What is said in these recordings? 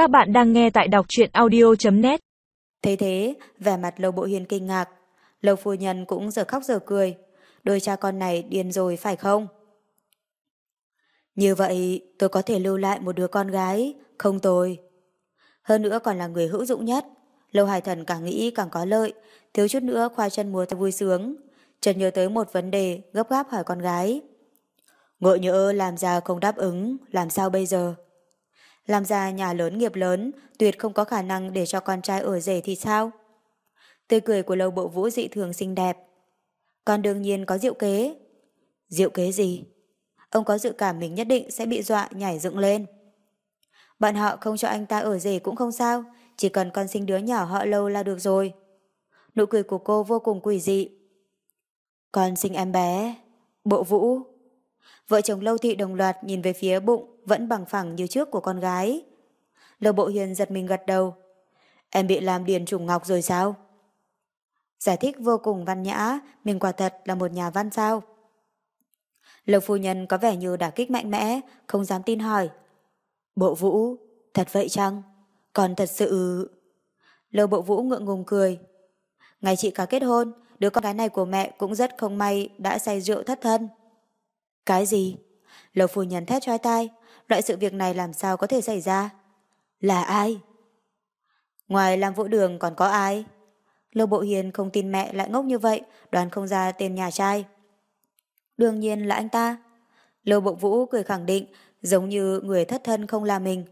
Các bạn đang nghe tại đọc truyện audio.net Thế thế, vẻ mặt lầu Bộ Hiền kinh ngạc. lầu phu nhân cũng giờ khóc giờ cười. Đôi cha con này điên rồi phải không? Như vậy tôi có thể lưu lại một đứa con gái, không tồi. Hơn nữa còn là người hữu dụng nhất. Lâu Hải Thần càng nghĩ càng có lợi, thiếu chút nữa khoa chân múa vui sướng. Chợt nhớ tới một vấn đề, gấp gáp hỏi con gái. Ngộ nhỡ làm ra không đáp ứng, làm sao bây giờ? Làm ra nhà lớn nghiệp lớn, tuyệt không có khả năng để cho con trai ở rể thì sao? Tươi cười của lâu bộ vũ dị thường xinh đẹp. Con đương nhiên có diệu kế. Diệu kế gì? Ông có dự cảm mình nhất định sẽ bị dọa nhảy dựng lên. Bạn họ không cho anh ta ở rể cũng không sao, chỉ cần con sinh đứa nhỏ họ lâu là được rồi. Nụ cười của cô vô cùng quỷ dị. Con sinh em bé. Bộ vũ. Vợ chồng lâu thị đồng loạt nhìn về phía bụng vẫn bằng phẳng như trước của con gái. Lâu bộ hiền giật mình gật đầu. Em bị làm điền trùng ngọc rồi sao? Giải thích vô cùng văn nhã, mình quả thật là một nhà văn sao? Lâu phu nhân có vẻ như đả kích mạnh mẽ, không dám tin hỏi. Bộ vũ, thật vậy chăng? Còn thật sự... Lâu bộ vũ ngượng ngùng cười. Ngày chị cả kết hôn, đứa con gái này của mẹ cũng rất không may đã say rượu thất thân. Cái gì? lầu phu nhân thét trói tai, loại sự việc này làm sao có thể xảy ra? Là ai? Ngoài làm vũ đường còn có ai? Lâu Bộ Hiền không tin mẹ lại ngốc như vậy, đoán không ra tên nhà trai. Đương nhiên là anh ta. Lâu Bộ Vũ cười khẳng định, giống như người thất thân không là mình.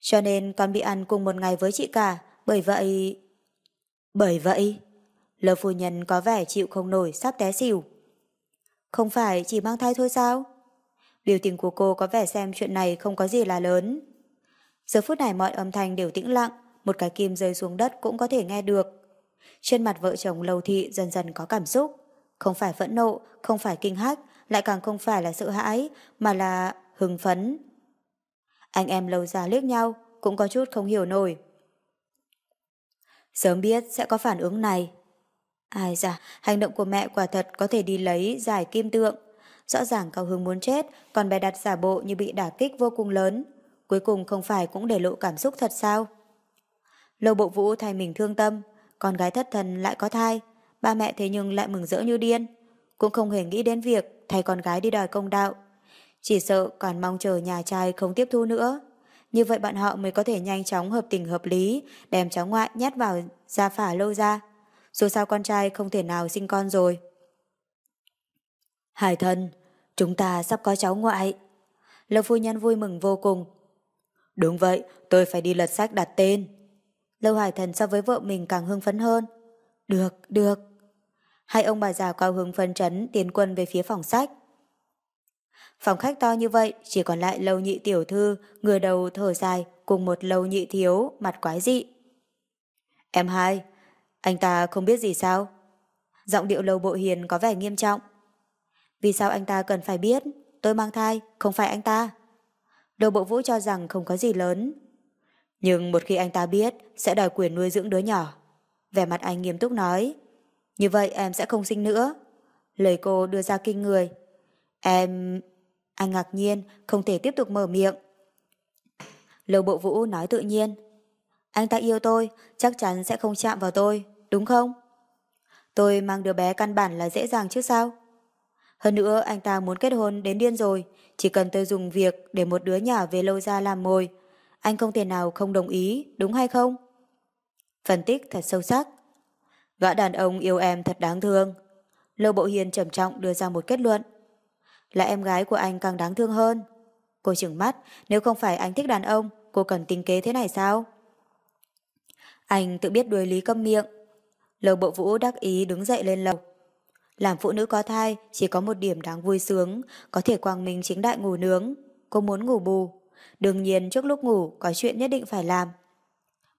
Cho nên con bị ăn cùng một ngày với chị cả, bởi vậy... Bởi vậy... Lâu phu nhân có vẻ chịu không nổi, sắp té xỉu. Không phải chỉ mang thai thôi sao? Biểu tình của cô có vẻ xem chuyện này không có gì là lớn. Giờ phút này mọi âm thanh đều tĩnh lặng, một cái kim rơi xuống đất cũng có thể nghe được. Trên mặt vợ chồng Lâu Thị dần dần có cảm xúc. Không phải phẫn nộ, không phải kinh hách, lại càng không phải là sợ hãi, mà là hưng phấn. Anh em lâu già liếc nhau, cũng có chút không hiểu nổi. Sớm biết sẽ có phản ứng này. Ai da, hành động của mẹ quả thật có thể đi lấy giải kim tượng. Rõ ràng cao hứng muốn chết, còn bé đặt giả bộ như bị đả kích vô cùng lớn. Cuối cùng không phải cũng để lộ cảm xúc thật sao? Lâu bộ vũ thay mình thương tâm, con gái thất thần lại có thai, ba mẹ thế nhưng lại mừng rỡ như điên. Cũng không hề nghĩ đến việc thay con gái đi đòi công đạo. Chỉ sợ còn mong chờ nhà trai không tiếp thu nữa. Như vậy bọn họ mới có thể nhanh chóng hợp tình hợp lý, đem cháu ngoại nhét vào gia phả lâu ra. Dù sao con trai không thể nào sinh con rồi. Hải thân, chúng ta sắp có cháu ngoại. Lâu phu nhân vui mừng vô cùng. Đúng vậy, tôi phải đi lật sách đặt tên. Lâu Hải Thần so với vợ mình càng hưng phấn hơn. Được, được. Hai ông bà già cao hứng phấn chấn tiến quân về phía phòng sách. Phòng khách to như vậy, chỉ còn lại lâu nhị tiểu thư, người đầu thở dài, cùng một lâu nhị thiếu, mặt quái dị. Em hai, anh ta không biết gì sao? Giọng điệu lầu bộ hiền có vẻ nghiêm trọng. Vì sao anh ta cần phải biết? Tôi mang thai, không phải anh ta. Đầu bộ vũ cho rằng không có gì lớn, nhưng một khi anh ta biết, sẽ đòi quyền nuôi dưỡng đứa nhỏ. Vẻ mặt anh nghiêm túc nói, như vậy em sẽ không sinh nữa. Lời cô đưa ra kinh người. Em... Anh ngạc nhiên, không thể tiếp tục mở miệng. lầu bộ vũ nói tự nhiên. Anh ta yêu tôi, chắc chắn sẽ không chạm vào tôi, đúng không? Tôi mang đứa bé căn bản là dễ dàng chứ sao? Hơn nữa anh ta muốn kết hôn đến điên rồi, chỉ cần tôi dùng việc để một đứa nhỏ về lâu ra làm mồi, anh không thể nào không đồng ý, đúng hay không? Phân tích thật sâu sắc. Gã đàn ông yêu em thật đáng thương. Lô Bộ Hiền trầm trọng đưa ra một kết luận. Là em gái của anh càng đáng thương hơn. Cô chừng mắt, nếu không phải anh thích đàn ông, cô cần tính kế thế này sao? Anh tự biết đuổi lý câm miệng lầu Bộ Vũ đắc ý đứng dậy lên lầu. Làm phụ nữ có thai chỉ có một điểm đáng vui sướng, có thể quang minh chính đại ngủ nướng. Cô muốn ngủ bù. Đương nhiên trước lúc ngủ có chuyện nhất định phải làm.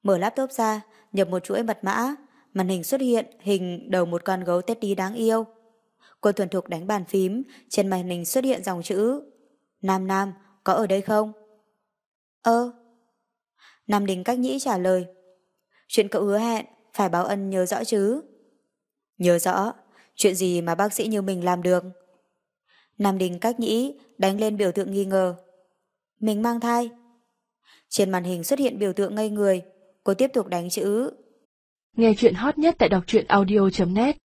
Mở laptop ra, nhập một chuỗi mật mã, màn hình xuất hiện hình đầu một con gấu Teddy đáng yêu. Cô thuần thục đánh bàn phím, trên màn hình xuất hiện dòng chữ Nam Nam, có ở đây không? Ơ. Nam Đình Cách Nhĩ trả lời Chuyện cậu hứa hẹn, phải báo ân nhớ rõ chứ? Nhớ rõ, chuyện gì mà bác sĩ như mình làm được? Nam Đình Cách Nhĩ đánh lên biểu tượng nghi ngờ mình mang thai. Trên màn hình xuất hiện biểu tượng ngây người. Cô tiếp tục đánh chữ. Nghe chuyện hot nhất tại đọc truyện audio.net